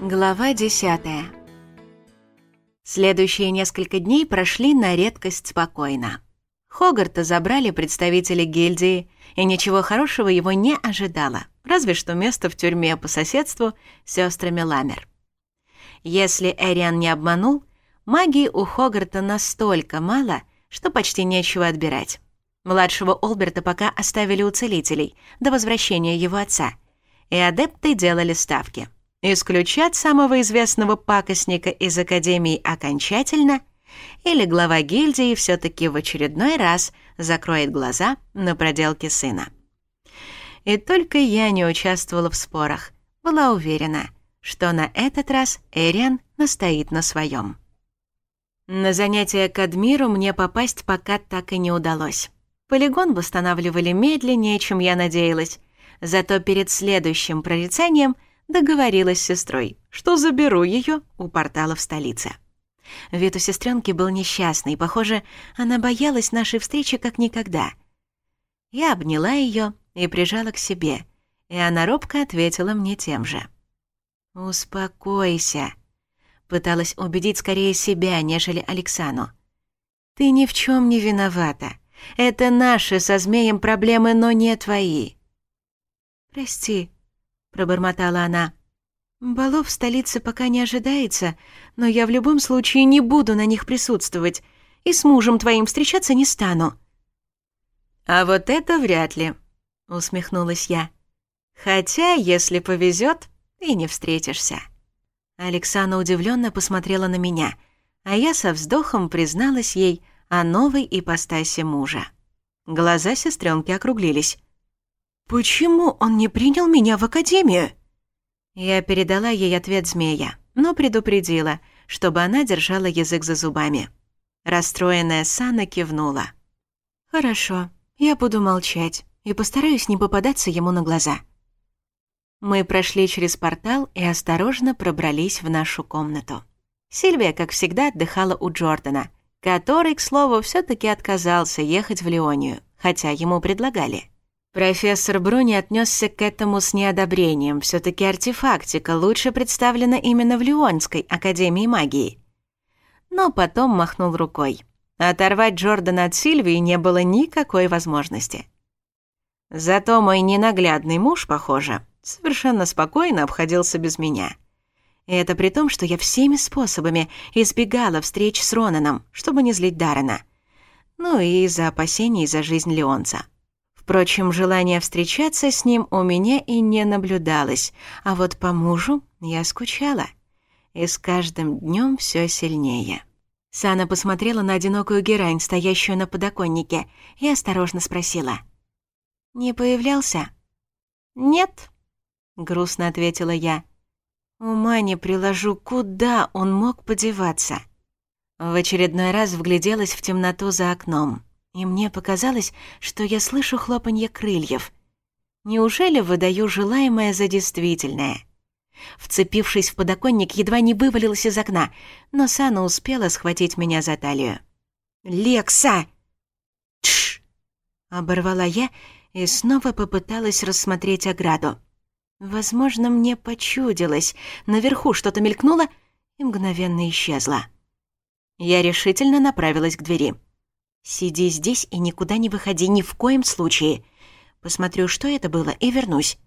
Глава 10. Следующие несколько дней прошли на редкость спокойно. Хогарта забрали представители гильдии, и ничего хорошего его не ожидало, разве что место в тюрьме по соседству с сестрами Ламер. Если Эриан не обманул, магии у Хогарта настолько мало, что почти нечего отбирать. Младшего Олберта пока оставили у целителей до возвращения его отца, и адепты делали ставки — исключат самого известного пакостника из Академии окончательно, или глава гильдии все-таки в очередной раз закроет глаза на проделки сына. И только я не участвовала в спорах, была уверена, что на этот раз Эриан настоит на своем. На занятие к Адмиру мне попасть пока так и не удалось. Полигон восстанавливали медленнее, чем я надеялась, зато перед следующим прорицанием Договорилась с сестрой, что заберу ее у портала в столице. Вид у сестренки был несчастный, похоже, она боялась нашей встречи как никогда. Я обняла ее и прижала к себе, и она робко ответила мне тем же. «Успокойся», — пыталась убедить скорее себя, нежели Александру. «Ты ни в чем не виновата. Это наши со змеем проблемы, но не твои». «Прости», пробормотала она. «Балов в столице пока не ожидается, но я в любом случае не буду на них присутствовать и с мужем твоим встречаться не стану». «А вот это вряд ли», — усмехнулась я. «Хотя, если повезет, и не встретишься». Александра удивленно посмотрела на меня, а я со вздохом призналась ей о новой ипостаси мужа. Глаза сестренки округлились. «Почему он не принял меня в академию?» Я передала ей ответ змея, но предупредила, чтобы она держала язык за зубами. Расстроенная Сана кивнула. «Хорошо, я буду молчать и постараюсь не попадаться ему на глаза». Мы прошли через портал и осторожно пробрались в нашу комнату. Сильвия, как всегда, отдыхала у Джордана, который, к слову, все таки отказался ехать в Леонию, хотя ему предлагали. Профессор Бруни отнесся к этому с неодобрением. все таки артефактика лучше представлена именно в Леонской Академии магии. Но потом махнул рукой. Оторвать Джордана от Сильвии не было никакой возможности. Зато мой ненаглядный муж, похоже, совершенно спокойно обходился без меня. И это при том, что я всеми способами избегала встреч с Ронаном, чтобы не злить Даррена. Ну и из-за опасений за жизнь Леонца. Впрочем, желания встречаться с ним у меня и не наблюдалось, а вот по мужу я скучала. И с каждым днем все сильнее. Сана посмотрела на одинокую герань, стоящую на подоконнике, и осторожно спросила. «Не появлялся?» «Нет», — грустно ответила я. «Ума не приложу, куда он мог подеваться?» В очередной раз вгляделась в темноту за окном и мне показалось, что я слышу хлопанье крыльев. Неужели выдаю желаемое за действительное? Вцепившись в подоконник, едва не вывалилась из окна, но Сана успела схватить меня за талию. «Лекса!» «Тш!» — оборвала я и снова попыталась рассмотреть ограду. Возможно, мне почудилось, наверху что-то мелькнуло и мгновенно исчезло. Я решительно направилась к двери. «Сиди здесь и никуда не выходи ни в коем случае. Посмотрю, что это было, и вернусь».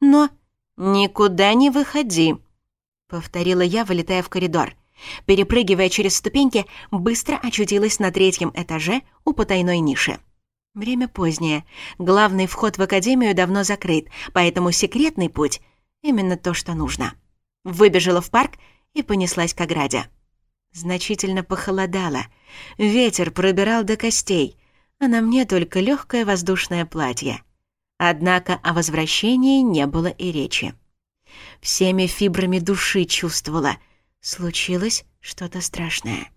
«Но...» «Никуда не выходи», — повторила я, вылетая в коридор. Перепрыгивая через ступеньки, быстро очутилась на третьем этаже у потайной ниши. Время позднее. Главный вход в академию давно закрыт, поэтому секретный путь — именно то, что нужно. Выбежала в парк и понеслась к ограде. Значительно похолодало. Ветер пробирал до костей, а на мне только легкое воздушное платье. Однако о возвращении не было и речи. Всеми фибрами души чувствовала. Случилось что-то страшное.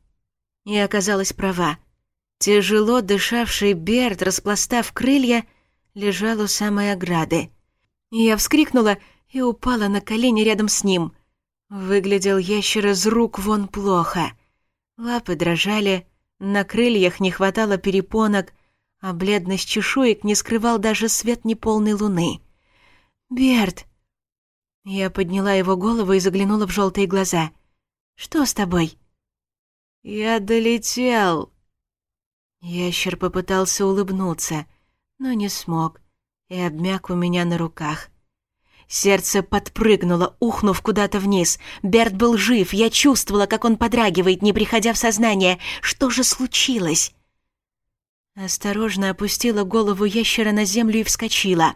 И оказалась права. Тяжело дышавший Берт, распластав крылья, лежал у самой ограды. Я вскрикнула и упала на колени рядом с ним — Выглядел ящер из рук вон плохо. Лапы дрожали, на крыльях не хватало перепонок, а бледность чешуек не скрывал даже свет неполной луны. «Берт!» Я подняла его голову и заглянула в желтые глаза. «Что с тобой?» «Я долетел!» Ящер попытался улыбнуться, но не смог и обмяк у меня на руках. Сердце подпрыгнуло, ухнув куда-то вниз. Берт был жив, я чувствовала, как он подрагивает, не приходя в сознание. Что же случилось? Осторожно опустила голову ящера на землю и вскочила.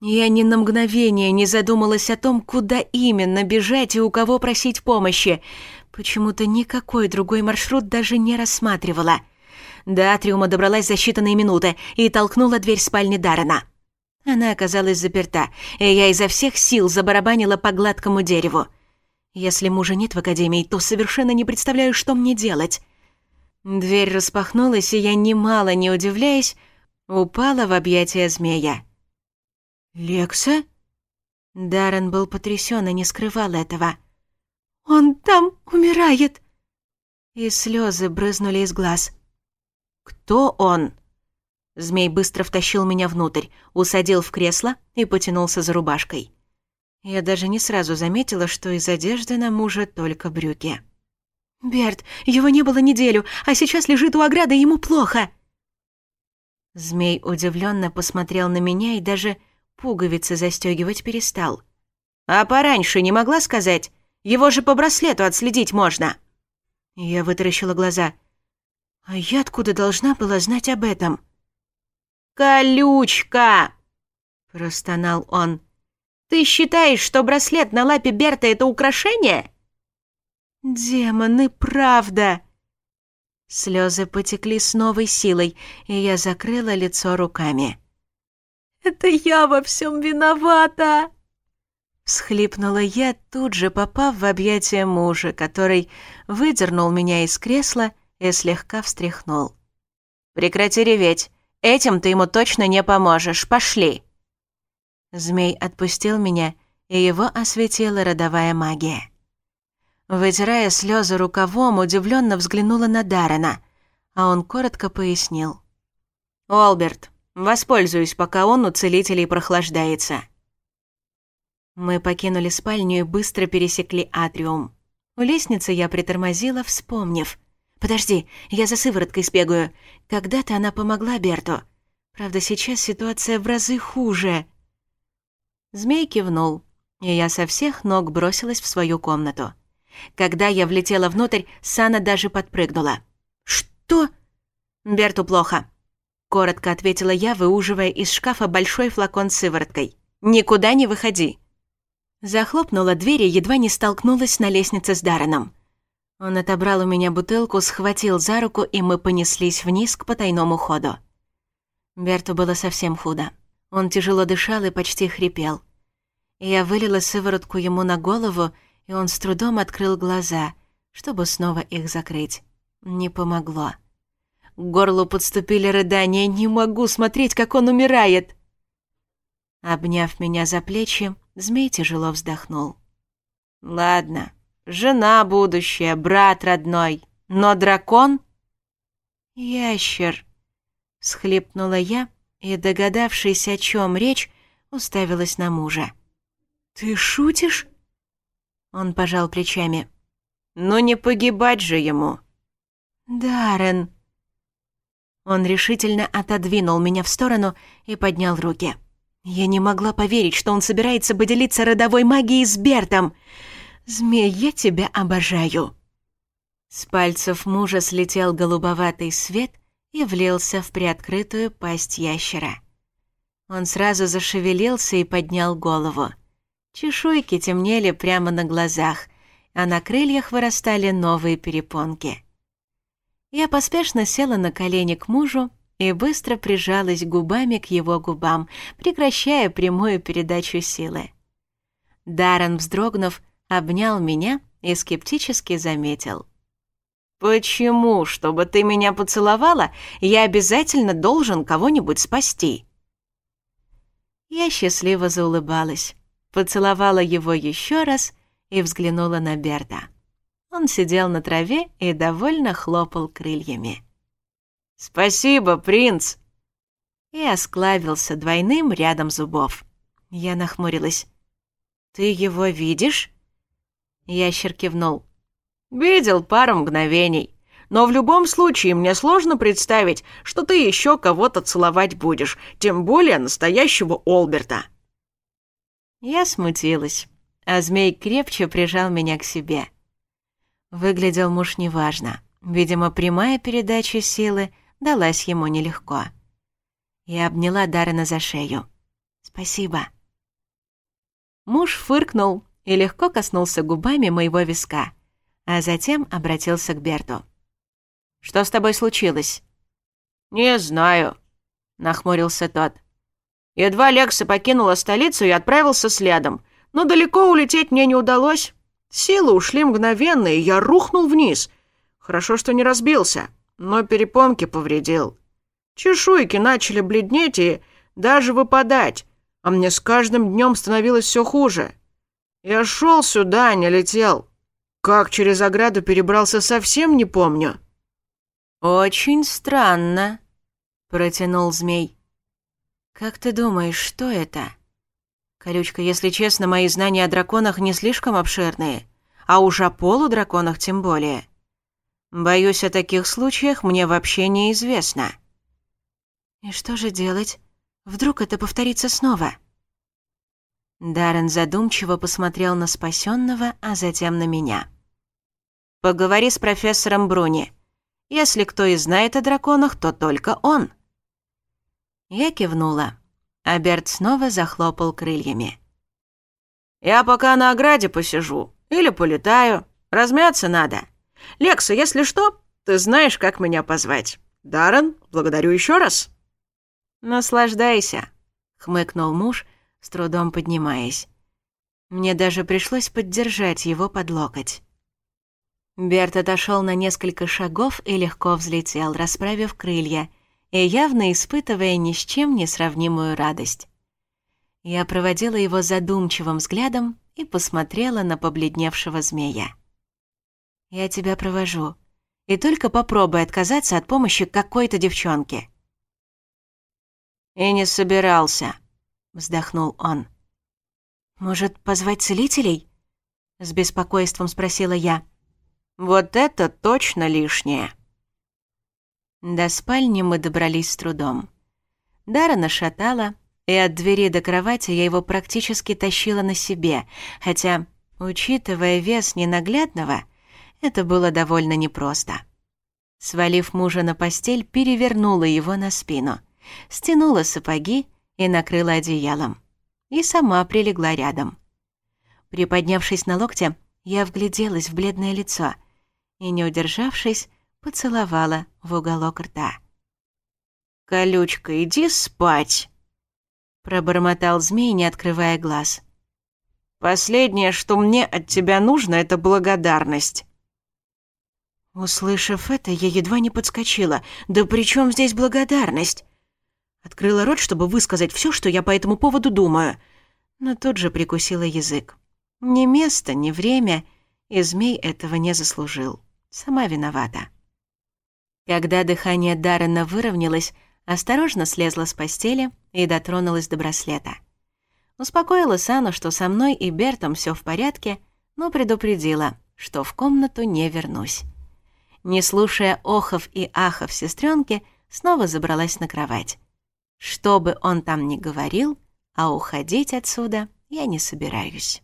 Я ни на мгновение не задумалась о том, куда именно бежать и у кого просить помощи. Почему-то никакой другой маршрут даже не рассматривала. До атриума добралась за считанные минуты и толкнула дверь спальни Дарана. Она оказалась заперта, и я изо всех сил забарабанила по гладкому дереву. Если мужа нет в академии, то совершенно не представляю, что мне делать. Дверь распахнулась, и я, немало не удивляясь, упала в объятия змея. «Лекса?» Даррен был потрясён и не скрывал этого. «Он там умирает!» И слёзы брызнули из глаз. «Кто он?» Змей быстро втащил меня внутрь, усадил в кресло и потянулся за рубашкой. Я даже не сразу заметила, что из одежды на мужа только брюки. «Берт, его не было неделю, а сейчас лежит у ограды, ему плохо!» Змей удивленно посмотрел на меня и даже пуговицы застегивать перестал. «А пораньше не могла сказать? Его же по браслету отследить можно!» Я вытаращила глаза. «А я откуда должна была знать об этом?» «Колючка!» — простонал он. «Ты считаешь, что браслет на лапе Берта — это украшение?» «Демоны, правда!» Слезы потекли с новой силой, и я закрыла лицо руками. «Это я во всем виновата!» Схлипнула я, тут же попав в объятия мужа, который выдернул меня из кресла и слегка встряхнул. «Прекрати реветь!» Этим ты ему точно не поможешь. Пошли!» Змей отпустил меня, и его осветила родовая магия. Вытирая слезы рукавом, удивленно взглянула на Дарена, а он коротко пояснил. «Олберт, воспользуюсь, пока он у целителей прохлаждается». Мы покинули спальню и быстро пересекли атриум. У лестницы я притормозила, вспомнив. «Подожди, я за сывороткой сбегаю. Когда-то она помогла Берту. Правда, сейчас ситуация в разы хуже». Змей кивнул, и я со всех ног бросилась в свою комнату. Когда я влетела внутрь, Сана даже подпрыгнула. «Что?» «Берту плохо», — коротко ответила я, выуживая из шкафа большой флакон с сывороткой. «Никуда не выходи». Захлопнула дверь и едва не столкнулась на лестнице с Дарреном. Он отобрал у меня бутылку, схватил за руку, и мы понеслись вниз к потайному ходу. Берту было совсем худо. Он тяжело дышал и почти хрипел. Я вылила сыворотку ему на голову, и он с трудом открыл глаза, чтобы снова их закрыть. Не помогло. К горлу подступили рыдания. «Не могу смотреть, как он умирает!» Обняв меня за плечи, змей тяжело вздохнул. «Ладно», жена будущая, брат родной, но дракон...» «Ящер», — схлепнула я и, догадавшись, о чем речь, уставилась на мужа. «Ты шутишь?» Он пожал плечами. «Ну не погибать же ему!» «Даррен!» Он решительно отодвинул меня в сторону и поднял руки. Я не могла поверить, что он собирается поделиться родовой магией с Бертом — «Змей, я тебя обожаю!» С пальцев мужа слетел голубоватый свет и влился в приоткрытую пасть ящера. Он сразу зашевелился и поднял голову. Чешуйки темнели прямо на глазах, а на крыльях вырастали новые перепонки. Я поспешно села на колени к мужу и быстро прижалась губами к его губам, прекращая прямую передачу силы. Даран вздрогнув, обнял меня и скептически заметил. «Почему, чтобы ты меня поцеловала, я обязательно должен кого-нибудь спасти?» Я счастливо заулыбалась, поцеловала его еще раз и взглянула на Берта. Он сидел на траве и довольно хлопал крыльями. «Спасибо, принц!» И осклавился двойным рядом зубов. Я нахмурилась. «Ты его видишь?» Ящер кивнул. «Видел пару мгновений. Но в любом случае мне сложно представить, что ты еще кого-то целовать будешь, тем более настоящего Олберта». Я смутилась, а змей крепче прижал меня к себе. Выглядел муж неважно. Видимо, прямая передача силы далась ему нелегко. Я обняла Даррена за шею. «Спасибо». Муж фыркнул, и легко коснулся губами моего виска, а затем обратился к Берту. «Что с тобой случилось?» «Не знаю», — нахмурился тот. «Едва Лекса покинула столицу и отправился следом, но далеко улететь мне не удалось. Силы ушли мгновенно, и я рухнул вниз. Хорошо, что не разбился, но перепонки повредил. Чешуйки начали бледнеть и даже выпадать, а мне с каждым днем становилось все хуже. Я шел сюда, а не летел. Как через ограду перебрался, совсем не помню». «Очень странно», — протянул змей. «Как ты думаешь, что это?» «Колючка, если честно, мои знания о драконах не слишком обширные, а уж о полудраконах тем более. Боюсь, о таких случаях мне вообще неизвестно». «И что же делать? Вдруг это повторится снова?» Даррен задумчиво посмотрел на спасенного, а затем на меня. «Поговори с профессором Бруни. Если кто и знает о драконах, то только он». Я кивнула, а Берт снова захлопал крыльями. «Я пока на ограде посижу или полетаю. Размяться надо. Лекса, если что, ты знаешь, как меня позвать. Даррен, благодарю еще раз». «Наслаждайся», — хмыкнул муж, — с трудом поднимаясь. Мне даже пришлось поддержать его под локоть. Берт отошел на несколько шагов и легко взлетел, расправив крылья, и явно испытывая ни с чем не сравнимую радость. Я проводила его задумчивым взглядом и посмотрела на побледневшего змея. «Я тебя провожу. И только попробуй отказаться от помощи какой-то девчонки». «И не собирался», вздохнул он. «Может, позвать целителей?» — с беспокойством спросила я. «Вот это точно лишнее!» До спальни мы добрались с трудом. Даррена шатала, и от двери до кровати я его практически тащила на себе, хотя, учитывая вес ненаглядного, это было довольно непросто. Свалив мужа на постель, перевернула его на спину, стянула сапоги и накрыла одеялом. И сама прилегла рядом. Приподнявшись на локте, я вгляделась в бледное лицо и, не удержавшись, поцеловала в уголок рта. «Колючка, иди спать!» Пробормотал змей, не открывая глаз. «Последнее, что мне от тебя нужно, это благодарность». Услышав это, я едва не подскочила. «Да при чем здесь благодарность?» Открыла рот, чтобы высказать все, что я по этому поводу думаю. Но тут же прикусила язык. Ни место, ни время, и змей этого не заслужил. Сама виновата. Когда дыхание Даррена выровнялось, осторожно слезла с постели и дотронулась до браслета. Успокоила Сану, что со мной и Бертом все в порядке, но предупредила, что в комнату не вернусь. Не слушая охов и ахов сестренки, снова забралась на кровать. Что бы он там ни говорил, а уходить отсюда я не собираюсь.